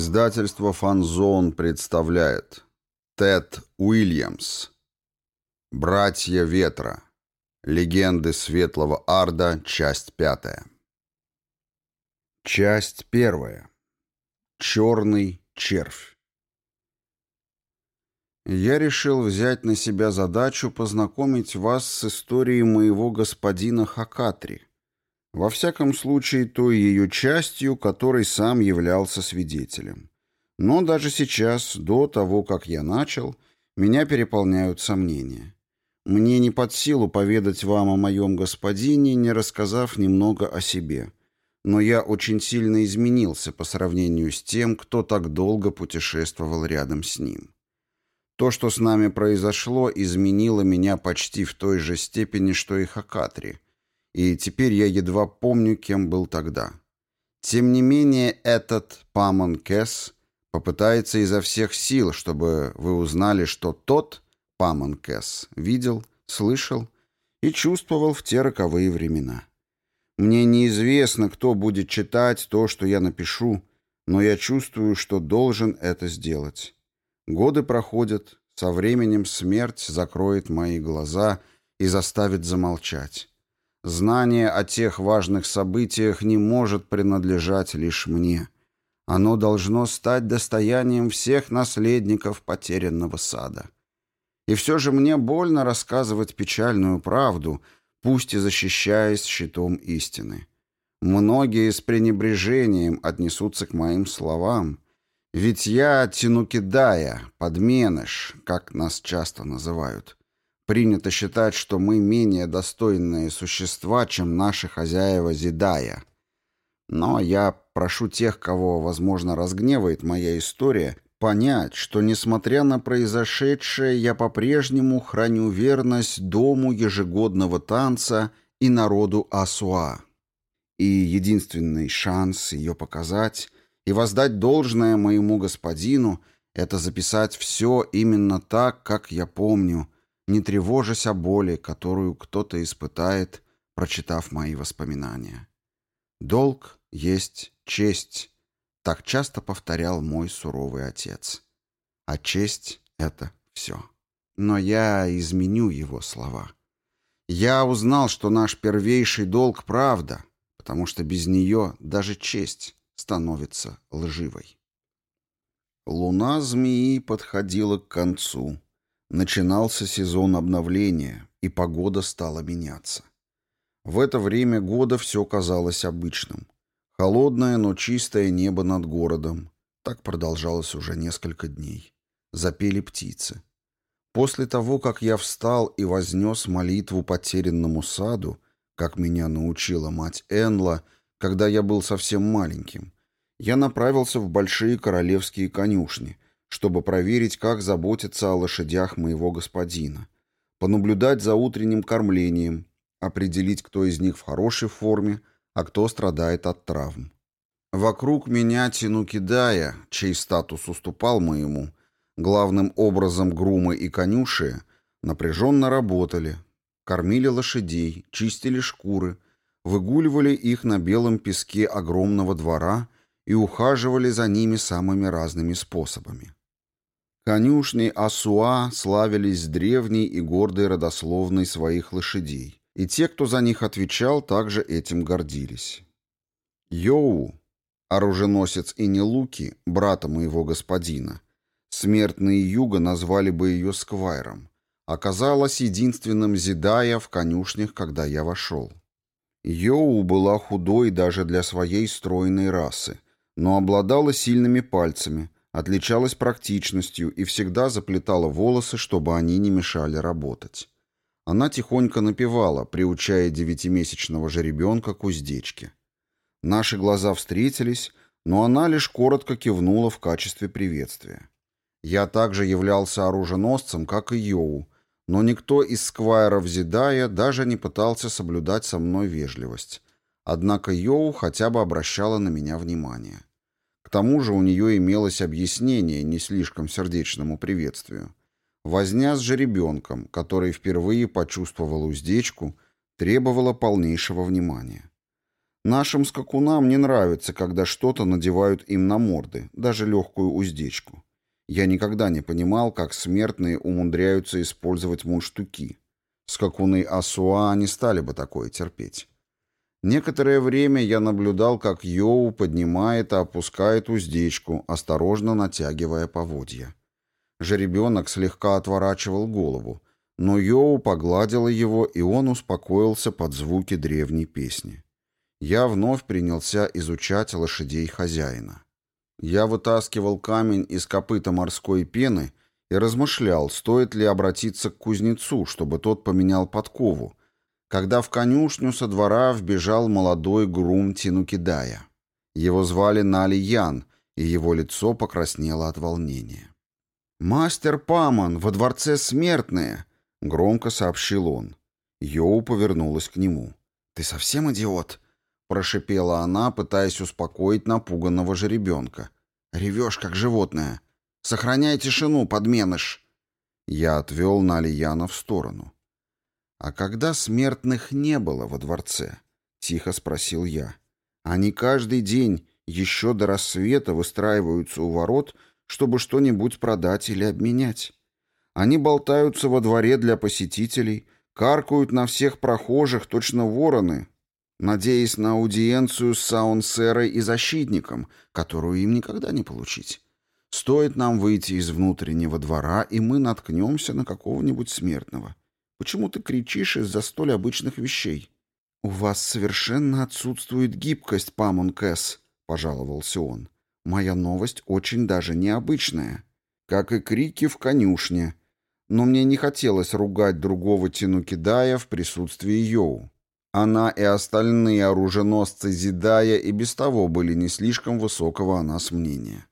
Издательство «Фанзон» представляет Тед Уильямс «Братья ветра. Легенды Светлого Арда. Часть пятая». Часть первая. Черный червь. Я решил взять на себя задачу познакомить вас с историей моего господина Хакатри, во всяком случае той ее частью, которой сам являлся свидетелем. Но даже сейчас, до того, как я начал, меня переполняют сомнения. Мне не под силу поведать вам о моем господине, не рассказав немного о себе. Но я очень сильно изменился по сравнению с тем, кто так долго путешествовал рядом с ним. То, что с нами произошло, изменило меня почти в той же степени, что и Хакатри. И теперь я едва помню, кем был тогда. Тем не менее, этот Памон Кэс попытается изо всех сил, чтобы вы узнали, что тот Памон Кэс видел, слышал и чувствовал в те роковые времена. Мне неизвестно, кто будет читать то, что я напишу, но я чувствую, что должен это сделать. Годы проходят, со временем смерть закроет мои глаза и заставит замолчать. Знание о тех важных событиях не может принадлежать лишь мне. Оно должно стать достоянием всех наследников потерянного сада. И все же мне больно рассказывать печальную правду, пусть и защищаясь щитом истины. Многие с пренебрежением отнесутся к моим словам, ведь я Тинукидая, подменыш, как нас часто называют. Принято считать, что мы менее достойные существа, чем наши хозяева Зидая. Но я прошу тех, кого, возможно, разгневает моя история, понять, что, несмотря на произошедшее, я по-прежнему храню верность дому ежегодного танца и народу Асуа. И единственный шанс ее показать и воздать должное моему господину — это записать все именно так, как я помню, не тревожась о боли, которую кто-то испытает, прочитав мои воспоминания. «Долг есть честь», — так часто повторял мой суровый отец. А честь — это все. Но я изменю его слова. Я узнал, что наш первейший долг — правда, потому что без нее даже честь становится лживой. Луна змеи подходила к концу. Начинался сезон обновления, и погода стала меняться. В это время года все казалось обычным. Холодное, но чистое небо над городом. Так продолжалось уже несколько дней. Запели птицы. После того, как я встал и вознес молитву потерянному саду, как меня научила мать Энла, когда я был совсем маленьким, я направился в большие королевские конюшни, чтобы проверить, как заботиться о лошадях моего господина, понаблюдать за утренним кормлением, определить, кто из них в хорошей форме, а кто страдает от травм. Вокруг меня Тинукидая, чей статус уступал моему, главным образом грумы и конюши, напряженно работали, кормили лошадей, чистили шкуры, выгуливали их на белом песке огромного двора и ухаживали за ними самыми разными способами. Конюшни Асуа славились древней и гордой родословной своих лошадей, и те, кто за них отвечал, также этим гордились. Йоу, оруженосец Инилуки, брата моего господина, смертные юга назвали бы ее сквайром, оказалась единственным зидая в конюшнях, когда я вошел. Йоу была худой даже для своей стройной расы, но обладала сильными пальцами, отличалась практичностью и всегда заплетала волосы, чтобы они не мешали работать. Она тихонько напевала, приучая девятимесячного жеребенка к уздечке. Наши глаза встретились, но она лишь коротко кивнула в качестве приветствия. Я также являлся оруженосцем, как и Йоу, но никто из сквайров Зидая даже не пытался соблюдать со мной вежливость. Однако Йоу хотя бы обращала на меня внимание. К тому же у нее имелось объяснение не слишком сердечному приветствию. Возня с жеребенком, который впервые почувствовал уздечку, требовало полнейшего внимания. Нашим скакунам не нравится, когда что-то надевают им на морды, даже легкую уздечку. Я никогда не понимал, как смертные умудряются использовать мундштуки. Скакуны Асуа не стали бы такое терпеть. Некоторое время я наблюдал, как Йоу поднимает и опускает уздечку, осторожно натягивая поводья. Жеребенок слегка отворачивал голову, но Йоу погладила его, и он успокоился под звуки древней песни я вновь принялся изучать лошадей хозяина. Я вытаскивал камень из копыта морской пены и размышлял, стоит ли обратиться к кузнецу, чтобы тот поменял подкову, когда в конюшню со двора вбежал молодой грум Тинукидая. Его звали Нали Ян, и его лицо покраснело от волнения. «Мастер Паман, во дворце смертные!» — громко сообщил он. Йоу повернулась к нему. «Ты совсем идиот?» Прошипела она, пытаясь успокоить напуганного жеребенка. «Ревешь, как животное. Сохраняй тишину, подменыш!» Я отвел Налияна в сторону. «А когда смертных не было во дворце?» — тихо спросил я. «Они каждый день, еще до рассвета, выстраиваются у ворот, чтобы что-нибудь продать или обменять. Они болтаются во дворе для посетителей, каркают на всех прохожих, точно вороны, надеясь на аудиенцию с Саунсерой и защитником, которую им никогда не получить. Стоит нам выйти из внутреннего двора, и мы наткнемся на какого-нибудь смертного. Почему ты кричишь из-за столь обычных вещей? — У вас совершенно отсутствует гибкость, Памон Кэс, — пожаловался он. — Моя новость очень даже необычная. Как и крики в конюшне. Но мне не хотелось ругать другого Тинукидая в присутствии Йоу. Она и остальные оруженосцы Зидая и без того были не слишком высокого о нас мнения.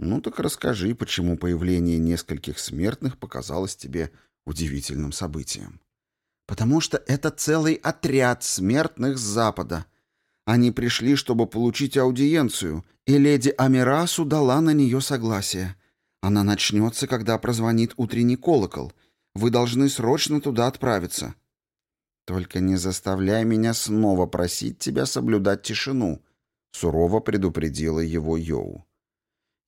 Ну так расскажи, почему появление нескольких смертных показалось тебе удивительным событием. Потому что это целый отряд смертных с Запада. Они пришли, чтобы получить аудиенцию, и леди Амирасу дала на нее согласие. Она начнется, когда прозвонит утренний колокол. Вы должны срочно туда отправиться. «Только не заставляй меня снова просить тебя соблюдать тишину», — сурово предупредила его Йоу.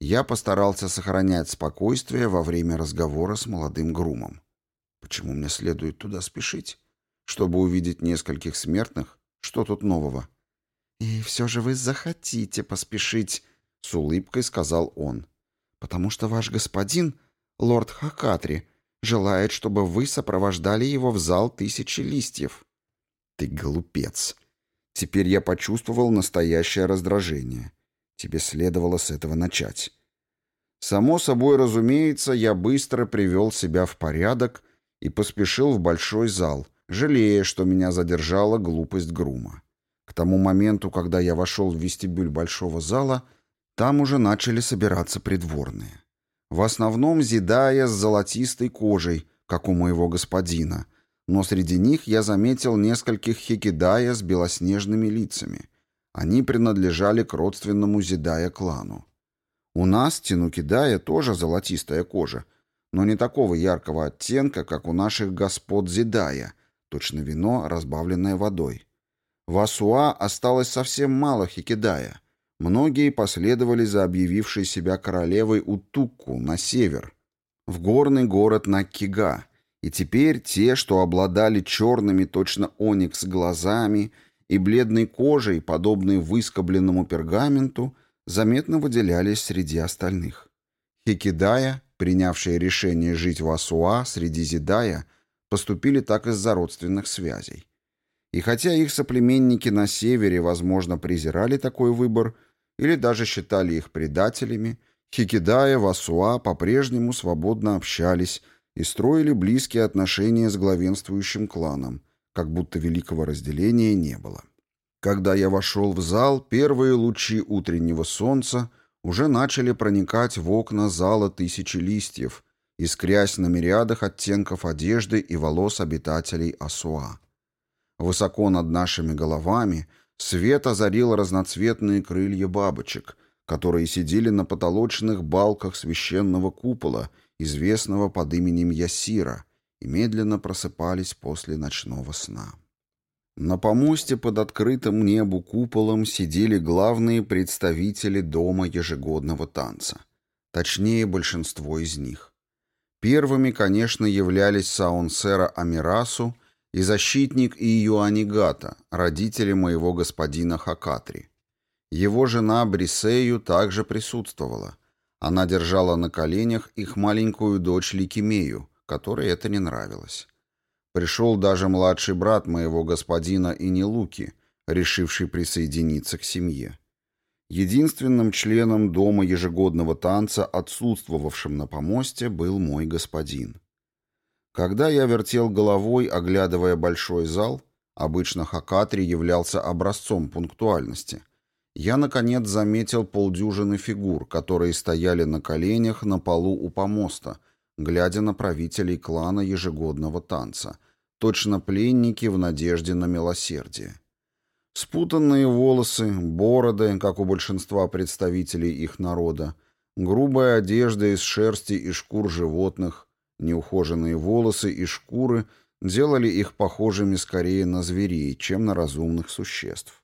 Я постарался сохранять спокойствие во время разговора с молодым грумом. Почему мне следует туда спешить? Чтобы увидеть нескольких смертных? Что тут нового? «И все же вы захотите поспешить», — с улыбкой сказал он. «Потому что ваш господин, лорд Хакатри, Желает, чтобы вы сопровождали его в зал тысячи листьев. Ты глупец. Теперь я почувствовал настоящее раздражение. Тебе следовало с этого начать. Само собой разумеется, я быстро привел себя в порядок и поспешил в большой зал, жалея, что меня задержала глупость грума. К тому моменту, когда я вошел в вестибюль большого зала, там уже начали собираться придворные. В основном зидая с золотистой кожей, как у моего господина, но среди них я заметил нескольких хикидая с белоснежными лицами. Они принадлежали к родственному зидая клану. У нас, Тинукидая, тоже золотистая кожа, но не такого яркого оттенка, как у наших господ зидая, точно вино, разбавленное водой. В Асуа осталось совсем мало хикидая — Многие последовали за объявившей себя королевой Утукку на север, в горный город Наккига, и теперь те, что обладали черными точно оникс глазами и бледной кожей, подобной выскобленному пергаменту, заметно выделялись среди остальных. Хикидая, принявшие решение жить в Асуа среди Зидая, поступили так из-за родственных связей. И хотя их соплеменники на севере, возможно, презирали такой выбор или даже считали их предателями, Хикидая, Васуа по-прежнему свободно общались и строили близкие отношения с главенствующим кланом, как будто великого разделения не было. Когда я вошел в зал, первые лучи утреннего солнца уже начали проникать в окна зала тысячи листьев, искрясь на мириадах оттенков одежды и волос обитателей Асуа. Высоко над нашими головами свет озарил разноцветные крылья бабочек, которые сидели на потолочных балках священного купола, известного под именем Ясира, и медленно просыпались после ночного сна. На помосте под открытым небу куполом сидели главные представители дома ежегодного танца. Точнее, большинство из них. Первыми, конечно, являлись Саунсера Амирасу и защитник Июанигата, родители моего господина Хакатри. Его жена Брисею также присутствовала. Она держала на коленях их маленькую дочь Ликимею, которой это не нравилось. Пришел даже младший брат моего господина Инилуки, решивший присоединиться к семье. Единственным членом дома ежегодного танца, отсутствовавшим на помосте, был мой господин. Когда я вертел головой, оглядывая большой зал, обычно Хакатри являлся образцом пунктуальности, я, наконец, заметил полдюжины фигур, которые стояли на коленях на полу у помоста, глядя на правителей клана ежегодного танца, точно пленники в надежде на милосердие. Спутанные волосы, бороды, как у большинства представителей их народа, грубая одежда из шерсти и шкур животных, неухоженные волосы и шкуры делали их похожими скорее на зверей, чем на разумных существ.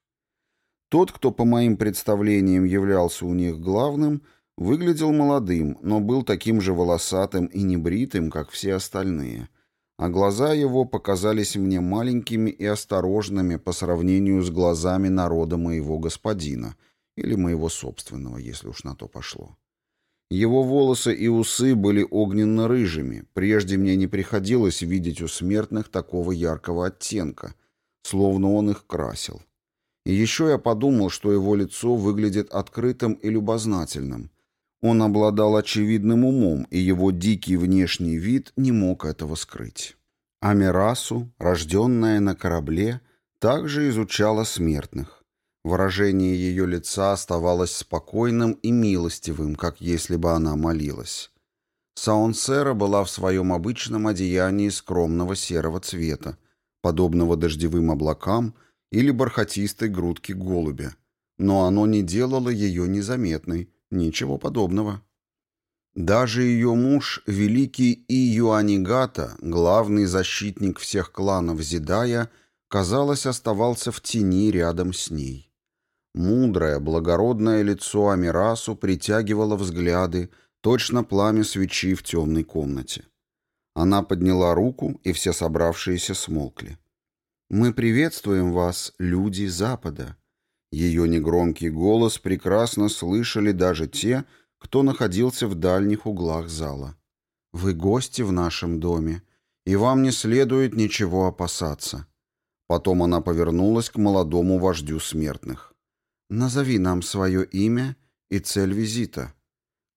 Тот, кто по моим представлениям являлся у них главным, выглядел молодым, но был таким же волосатым и небритым, как все остальные – а глаза его показались мне маленькими и осторожными по сравнению с глазами народа моего господина, или моего собственного, если уж на то пошло. Его волосы и усы были огненно-рыжими, прежде мне не приходилось видеть у смертных такого яркого оттенка, словно он их красил. И еще я подумал, что его лицо выглядит открытым и любознательным, он обладал очевидным умом, и его дикий внешний вид не мог этого скрыть. Амирасу, рожденная на корабле, также изучала смертных. Выражение ее лица оставалось спокойным и милостивым, как если бы она молилась. Саунсера была в своем обычном одеянии скромного серого цвета, подобного дождевым облакам или бархатистой грудке голубя, но оно не делало ее незаметной, Ничего подобного. Даже ее муж, великий Июанигата, главный защитник всех кланов Зидая, казалось, оставался в тени рядом с ней. Мудрое, благородное лицо Амирасу притягивало взгляды, точно пламя свечи в темной комнате. Она подняла руку, и все собравшиеся смолкли. «Мы приветствуем вас, люди Запада», ее негромкий голос прекрасно слышали даже те, кто находился в дальних углах зала. «Вы гости в нашем доме, и вам не следует ничего опасаться». Потом она повернулась к молодому вождю смертных. «Назови нам свое имя и цель визита».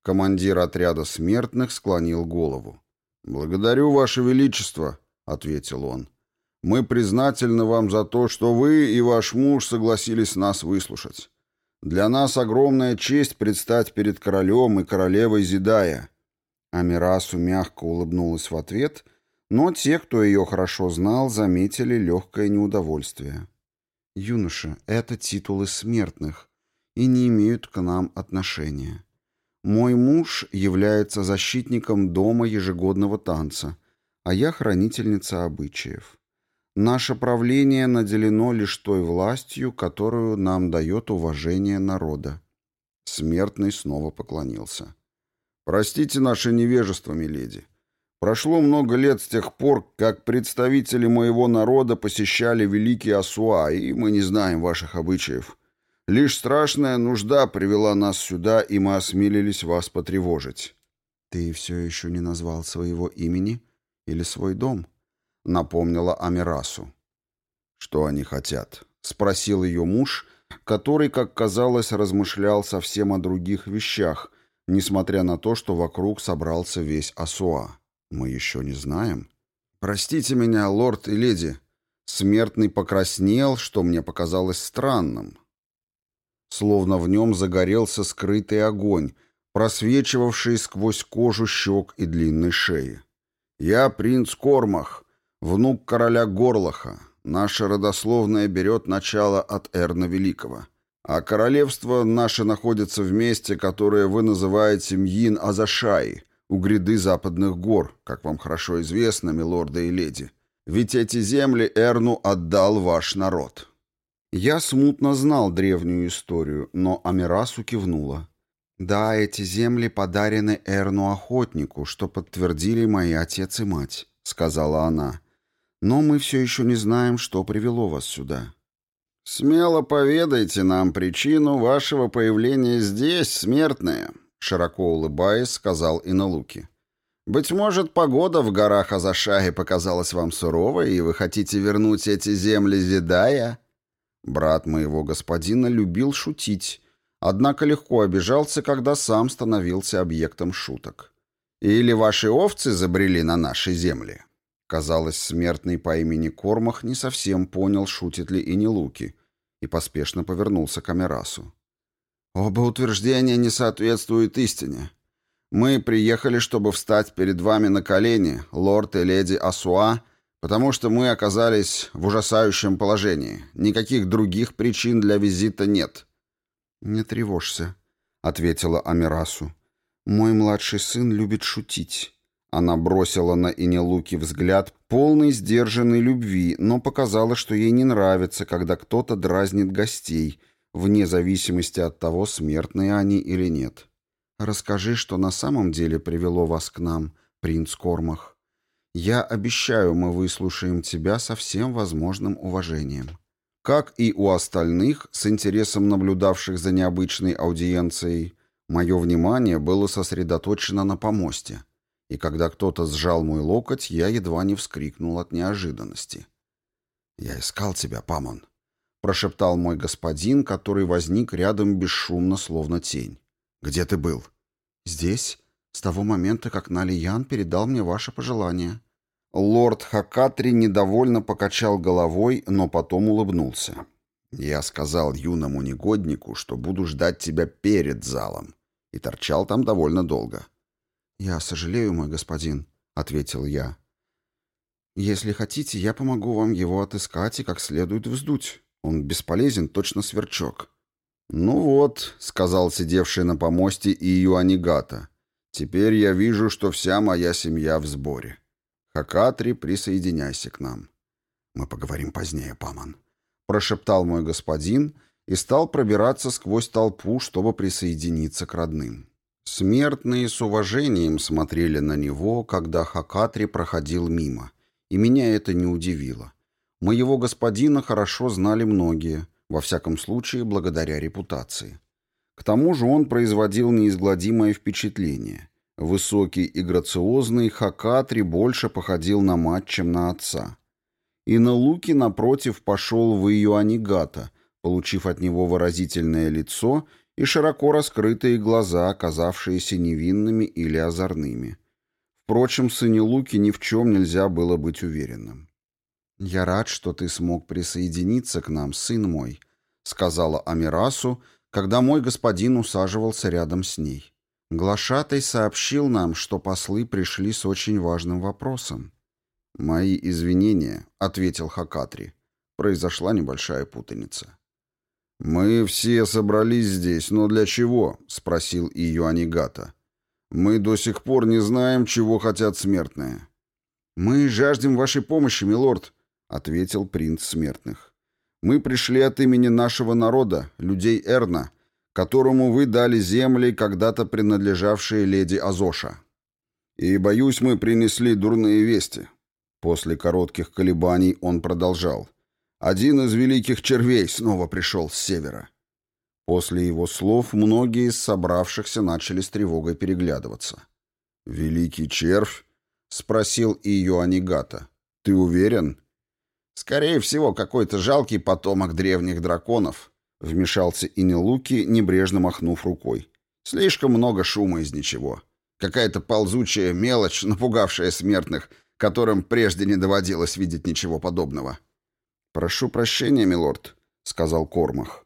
Командир отряда смертных склонил голову. «Благодарю, Ваше Величество», — ответил он. Мы признательны вам за то, что вы и ваш муж согласились нас выслушать. Для нас огромная честь предстать перед королем и королевой Зидая». Амирасу мягко улыбнулась в ответ, но те, кто ее хорошо знал, заметили легкое неудовольствие. «Юноша, это титулы смертных и не имеют к нам отношения. Мой муж является защитником дома ежегодного танца, а я хранительница обычаев. Наше правление наделено лишь той властью, которую нам дает уважение народа. Смертный снова поклонился. Простите наше невежество, миледи. Прошло много лет с тех пор, как представители моего народа посещали Великий Асуа, и мы не знаем ваших обычаев. Лишь страшная нужда привела нас сюда, и мы осмелились вас потревожить. Ты все еще не назвал своего имени или свой дом? —— напомнила Амирасу. «Что они хотят?» — спросил ее муж, который, как казалось, размышлял совсем о других вещах, несмотря на то, что вокруг собрался весь Асуа. «Мы еще не знаем». «Простите меня, лорд и леди». Смертный покраснел, что мне показалось странным. Словно в нем загорелся скрытый огонь, просвечивавший сквозь кожу щек и длинной шеи. «Я принц Кормах, внук короля Горлаха. Наша родословная берет начало от Эрна Великого. А королевство наше находится в месте, которое вы называете Мьин-Азашай, у гряды западных гор, как вам хорошо известно, милорды и леди. Ведь эти земли Эрну отдал ваш народ». Я смутно знал древнюю историю, но Амирасу кивнула. «Да, эти земли подарены Эрну-охотнику, что подтвердили мои отец и мать», — сказала она. «Но мы все еще не знаем, что привело вас сюда». «Смело поведайте нам причину вашего появления здесь, смертные», — широко улыбаясь, сказал Иналуки. «Быть может, погода в горах Азашаи показалась вам суровой, и вы хотите вернуть эти земли Зидая?» Брат моего господина любил шутить, однако легко обижался, когда сам становился объектом шуток. «Или ваши овцы забрели на наши земли?» Казалось, смертный по имени Кормах не совсем понял, шутит ли и не Луки, и поспешно повернулся к Амерасу. «Оба утверждения не соответствуют истине. Мы приехали, чтобы встать перед вами на колени, лорд и леди Асуа, потому что мы оказались в ужасающем положении. Никаких других причин для визита нет». «Не тревожься», — ответила Амирасу. «Мой младший сын любит шутить». Она бросила на Инелуки взгляд, полный сдержанной любви, но показала, что ей не нравится, когда кто-то дразнит гостей, вне зависимости от того, смертные они или нет. «Расскажи, что на самом деле привело вас к нам, принц Кормах. Я обещаю, мы выслушаем тебя со всем возможным уважением». Как и у остальных, с интересом наблюдавших за необычной аудиенцией, мое внимание было сосредоточено на помосте — и когда кто-то сжал мой локоть, я едва не вскрикнул от неожиданности. «Я искал тебя, Памон», — прошептал мой господин, который возник рядом бесшумно, словно тень. «Где ты был?» «Здесь, с того момента, как Налиян передал мне ваше пожелание». Лорд Хакатри недовольно покачал головой, но потом улыбнулся. «Я сказал юному негоднику, что буду ждать тебя перед залом, и торчал там довольно долго». «Я сожалею, мой господин», — ответил я. «Если хотите, я помогу вам его отыскать и как следует вздуть. Он бесполезен, точно сверчок». «Ну вот», — сказал сидевший на помосте Июанигата, — «теперь я вижу, что вся моя семья в сборе. Хакатри, присоединяйся к нам». «Мы поговорим позднее, Паман», — прошептал мой господин и стал пробираться сквозь толпу, чтобы присоединиться к родным. Смертные с уважением смотрели на него, когда Хакатри проходил мимо, и меня это не удивило. Моего господина хорошо знали многие, во всяком случае благодаря репутации. К тому же он производил неизгладимое впечатление. Высокий и грациозный Хакатри больше походил на мать, чем на отца. И на Луки, напротив, пошел в Иоаннигата, получив от него выразительное лицо – и широко раскрытые глаза, оказавшиеся невинными или озорными. Впрочем, сыне Луки ни в чем нельзя было быть уверенным. «Я рад, что ты смог присоединиться к нам, сын мой», — сказала Амирасу, когда мой господин усаживался рядом с ней. Глашатай сообщил нам, что послы пришли с очень важным вопросом. «Мои извинения», — ответил Хакатри. Произошла небольшая путаница. «Мы все собрались здесь, но для чего?» — спросил Иоаннигата. «Мы до сих пор не знаем, чего хотят смертные». «Мы жаждем вашей помощи, милорд», — ответил принц смертных. «Мы пришли от имени нашего народа, людей Эрна, которому вы дали земли, когда-то принадлежавшие леди Азоша. И, боюсь, мы принесли дурные вести». После коротких колебаний он продолжал. Один из великих червей снова пришел с севера. После его слов многие из собравшихся начали с тревогой переглядываться. «Великий червь?» — спросил Иоаннигата. «Ты уверен?» «Скорее всего, какой-то жалкий потомок древних драконов», — вмешался Инелуки, небрежно махнув рукой. «Слишком много шума из ничего. Какая-то ползучая мелочь, напугавшая смертных, которым прежде не доводилось видеть ничего подобного». «Прошу прощения, милорд», — сказал Кормах.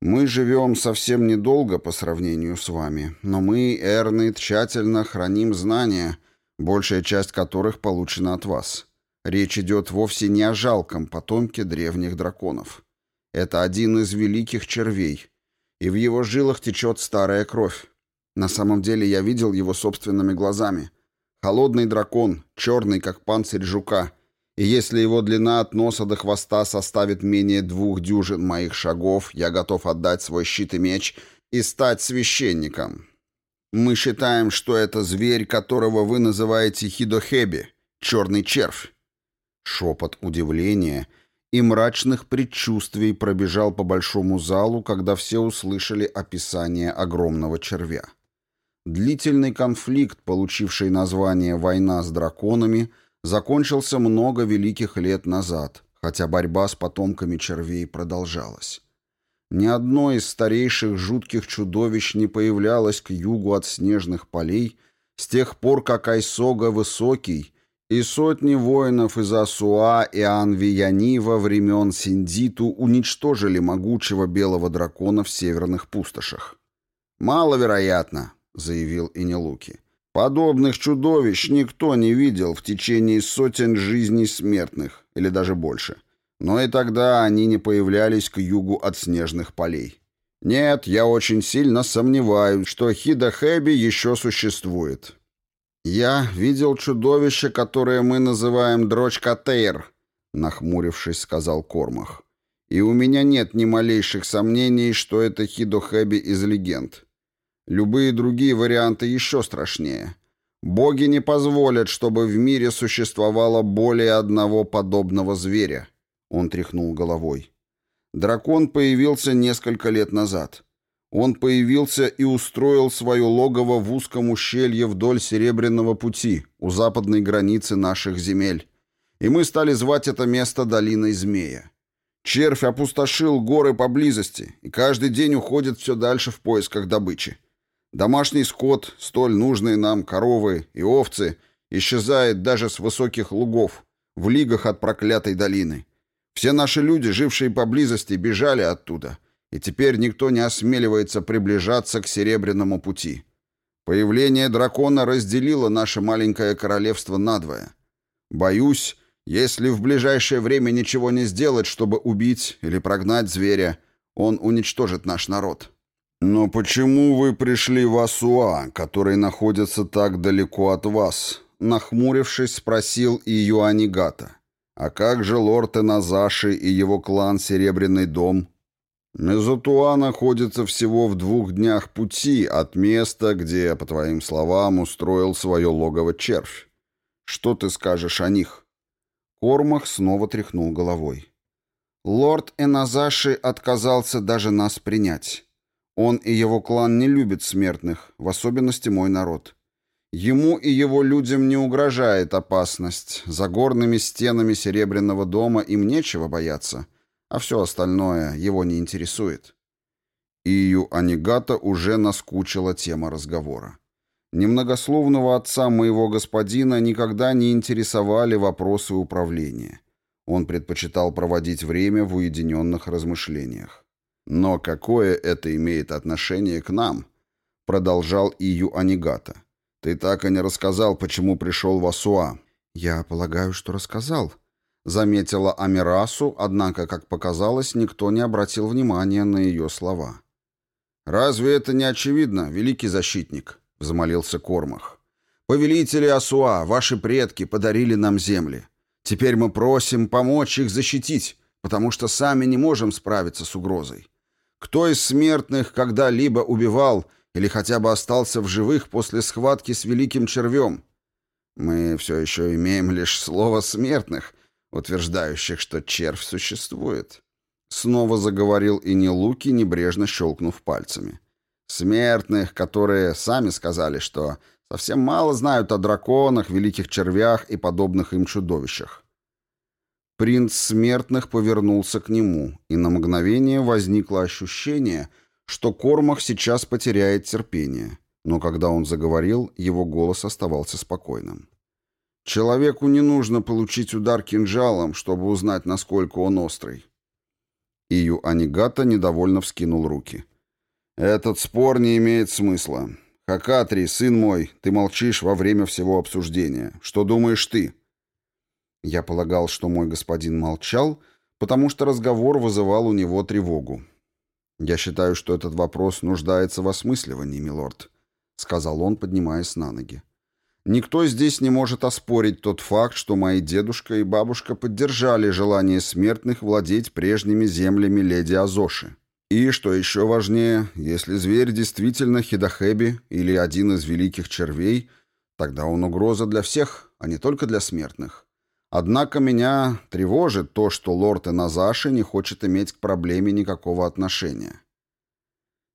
«Мы живем совсем недолго по сравнению с вами, но мы, Эрны, тщательно храним знания, большая часть которых получена от вас. Речь идет вовсе не о жалком потомке древних драконов. Это один из великих червей, и в его жилах течет старая кровь. На самом деле я видел его собственными глазами. Холодный дракон, черный, как панцирь жука — И если его длина от носа до хвоста составит менее двух дюжин моих шагов, я готов отдать свой щит и меч и стать священником. Мы считаем, что это зверь, которого вы называете хидохеби, черный червь. Шепот удивления и мрачных предчувствий пробежал по большому залу, когда все услышали описание огромного червя. Длительный конфликт, получивший название «Война с драконами», закончился много великих лет назад, хотя борьба с потомками червей продолжалась. Ни одно из старейших жутких чудовищ не появлялось к югу от снежных полей с тех пор, как Айсога Высокий и сотни воинов из Асуа и Анвияни во времен Синдиту уничтожили могучего белого дракона в северных пустошах. «Маловероятно», — заявил Инелуки. «Подобных чудовищ никто не видел в течение сотен жизней смертных, или даже больше. Но и тогда они не появлялись к югу от снежных полей. Нет, я очень сильно сомневаюсь, что Хида-Хэби еще существует. «Я видел чудовище, которое мы называем Дрочкатейр», — нахмурившись, сказал Кормах. «И у меня нет ни малейших сомнений, что это Хидохэби из легенд. Любые другие варианты еще страшнее. Боги не позволят, чтобы в мире существовало более одного подобного зверя». Он тряхнул головой. «Дракон появился несколько лет назад». Он появился и устроил свое логово в узком ущелье вдоль Серебряного пути, у западной границы наших земель. И мы стали звать это место Долиной Змея. Червь опустошил горы поблизости и каждый день уходит все дальше в поисках добычи. Домашний скот, столь нужные нам коровы и овцы, исчезает даже с высоких лугов, в лигах от проклятой долины. Все наши люди, жившие поблизости, бежали оттуда — и теперь никто не осмеливается приближаться к Серебряному пути. Появление дракона разделило наше маленькое королевство надвое. Боюсь, если в ближайшее время ничего не сделать, чтобы убить или прогнать зверя, он уничтожит наш народ. Но почему вы пришли в Асуа, который находится так далеко от вас? Нахмурившись, спросил и Юанигата. А как же лорд Эназаши и его клан Серебряный дом? Мезотуа находится всего в двух днях пути от места, где, по твоим словам, устроил свое логово червь. Что ты скажешь о них?» Кормах снова тряхнул головой. «Лорд Эназаши отказался даже нас принять. Он и его клан не любят смертных, в особенности мой народ. Ему и его людям не угрожает опасность. За горными стенами Серебряного дома им нечего бояться» а все остальное его не интересует. Ию Анигата уже наскучила тема разговора. Немногословного отца моего господина никогда не интересовали вопросы управления. Он предпочитал проводить время в уединенных размышлениях. «Но какое это имеет отношение к нам?» — продолжал Ию Анигата. «Ты так и не рассказал, почему пришел в Асуа». «Я полагаю, что рассказал», Заметила Амирасу, однако, как показалось, никто не обратил внимания на ее слова. «Разве это не очевидно, великий защитник?» — взмолился Кормах. «Повелители Асуа, ваши предки подарили нам земли. Теперь мы просим помочь их защитить, потому что сами не можем справиться с угрозой. Кто из смертных когда-либо убивал или хотя бы остался в живых после схватки с великим червем? Мы все еще имеем лишь слово смертных, утверждающих, что червь существует. Снова заговорил и не Луки, небрежно щелкнув пальцами. Смертных, которые сами сказали, что совсем мало знают о драконах, великих червях и подобных им чудовищах. Принц смертных повернулся к нему, и на мгновение возникло ощущение, что Кормах сейчас потеряет терпение. Но когда он заговорил, его голос оставался спокойным. Человеку не нужно получить удар кинжалом, чтобы узнать, насколько он острый. Ию Анигата недовольно вскинул руки. «Этот спор не имеет смысла. Хакатри, сын мой, ты молчишь во время всего обсуждения. Что думаешь ты?» Я полагал, что мой господин молчал, потому что разговор вызывал у него тревогу. «Я считаю, что этот вопрос нуждается в осмысливании, милорд», — сказал он, поднимаясь на ноги. Никто здесь не может оспорить тот факт, что мои дедушка и бабушка поддержали желание смертных владеть прежними землями леди Азоши. И, что еще важнее, если зверь действительно Хидахеби или один из великих червей, тогда он угроза для всех, а не только для смертных. Однако меня тревожит то, что лорд Эназаши не хочет иметь к проблеме никакого отношения.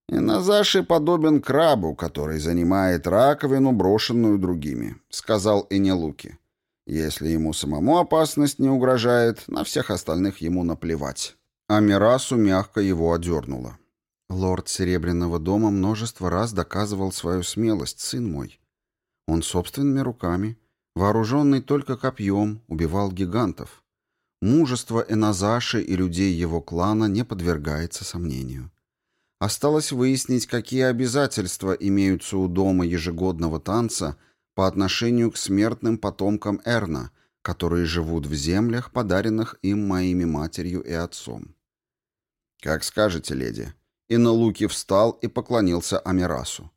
«Эназаши подобен крабу, который занимает раковину, брошенную другими», — сказал Энелуки. «Если ему самому опасность не угрожает, на всех остальных ему наплевать». А Мирасу мягко его одернула. «Лорд Серебряного дома множество раз доказывал свою смелость, сын мой. Он собственными руками, вооруженный только копьем, убивал гигантов. Мужество Эназаши и людей его клана не подвергается сомнению. Осталось выяснить, какие обязательства имеются у дома ежегодного танца по отношению к смертным потомкам Эрна, которые живут в землях, подаренных им моими матерью и отцом. «Как скажете, леди». Иналуки встал и поклонился Амирасу.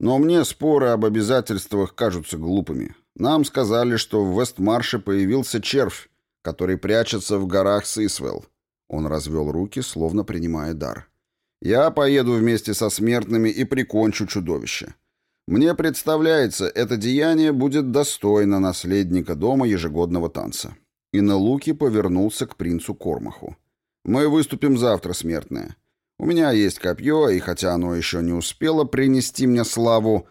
«Но мне споры об обязательствах кажутся глупыми. Нам сказали, что в Вестмарше появился червь, который прячется в горах Сисвелл». Он развел руки, словно принимая дар. Я поеду вместе со смертными и прикончу чудовище. Мне представляется, это деяние будет достойно наследника дома ежегодного танца». И на луке повернулся к принцу Кормаху. «Мы выступим завтра, смертные. У меня есть копье, и хотя оно еще не успело принести мне славу...»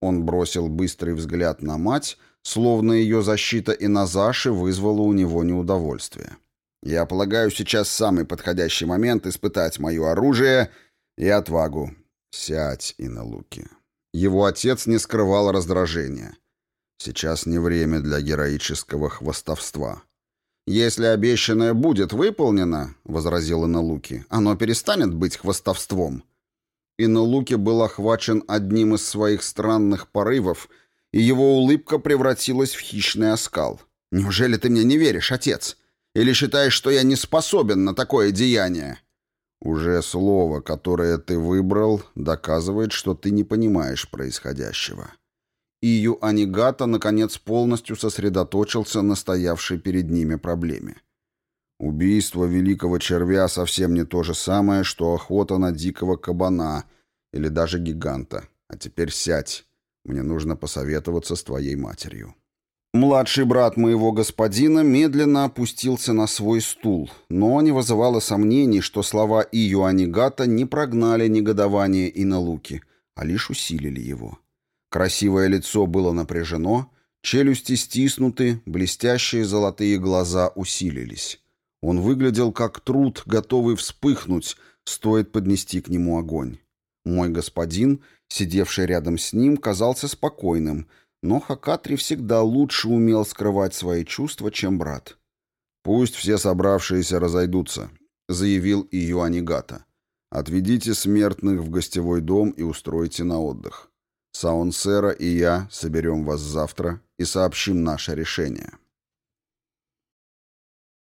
Он бросил быстрый взгляд на мать, словно ее защита и на Заши вызвала у него неудовольствие. Я полагаю, сейчас самый подходящий момент испытать мое оружие и отвагу. Сядь, Иналуки. Его отец не скрывал раздражения. Сейчас не время для героического хвастовства. «Если обещанное будет выполнено, — возразил Иналуки, — оно перестанет быть хвастовством». Иналуки был охвачен одним из своих странных порывов, и его улыбка превратилась в хищный оскал. «Неужели ты мне не веришь, отец? Или считаешь, что я не способен на такое деяние?» «Уже слово, которое ты выбрал, доказывает, что ты не понимаешь происходящего». Ию Анигата, наконец, полностью сосредоточился на стоявшей перед ними проблеме. Убийство великого червя совсем не то же самое, что охота на дикого кабана или даже гиганта. А теперь сядь. Мне нужно посоветоваться с твоей матерью. Младший брат моего господина медленно опустился на свой стул, но не вызывало сомнений, что слова Июанигата не прогнали негодование и на луки, а лишь усилили его. Красивое лицо было напряжено, челюсти стиснуты, блестящие золотые глаза усилились. Он выглядел как труд, готовый вспыхнуть, стоит поднести к нему огонь. Мой господин, сидевший рядом с ним, казался спокойным — но Хакатри всегда лучше умел скрывать свои чувства, чем брат. «Пусть все собравшиеся разойдутся», — заявил и Юанигата. «Отведите смертных в гостевой дом и устройте на отдых. Саунсера и я соберем вас завтра и сообщим наше решение».